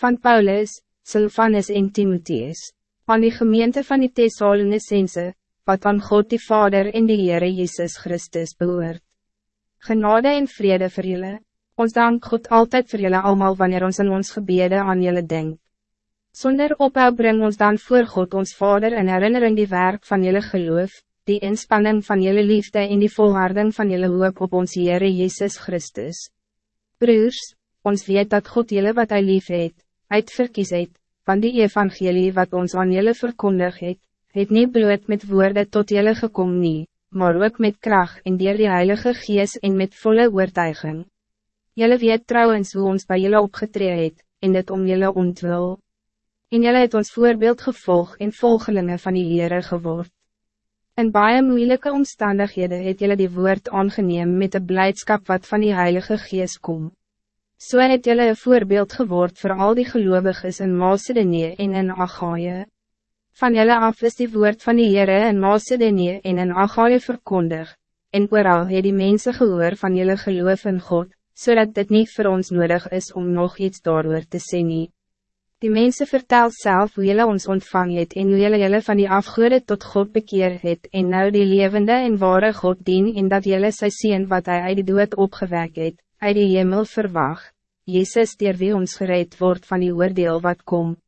Van Paulus, Silvanus en Timotheus, aan die gemeente van die Thessalonicense, wat aan God die Vader en die Heere Jezus Christus behoort. Genade en vrede vir julle, ons dank God altijd voor julle allemaal wanneer ons in ons gebede aan julle denkt. Zonder ophou bring ons dan voor God ons Vader in herinnering die werk van jullie geloof, die inspanning van jullie liefde en die volharding van jullie hoop op ons Heere Jezus Christus. Broers, ons weet dat God jullie wat hij lief het, uitverkies het, van die evangelie wat ons aan jullie verkondig het, het nie bloot met woorden tot jullie gekom nie, maar ook met kracht en dier die Heilige Gees en met volle oortuiging. Jullie weet trouwens hoe ons bij jullie opgetree het, en dit om jullie ontwil en jylle het ons voorbeeld gevolg en volgelinge van die Heere geword. In baie moeilijke omstandighede het jylle die woord aangeneem met de blijdschap wat van die Heilige Gees kom. So het jylle een voorbeeld geword voor al die gelovigen in Macedonië en in Achaie. Van jylle af is die woord van die Heere in Macedonië en in Achaie verkondig, en ooral het die mensen gehoor van jylle geloof in God, zodat dit niet voor ons nodig is om nog iets daarover te sê nie. Die mensen vertel zelf hoe jullie ons ontvang het en hoe jullie jullie van die afgoede tot God bekeer het en nou die levende en ware God dien en dat jullie sy sien wat hij uit die dood opgewek het, uit die hemel verwacht, Jezus die wie ons gereed wordt van die oordeel wat komt.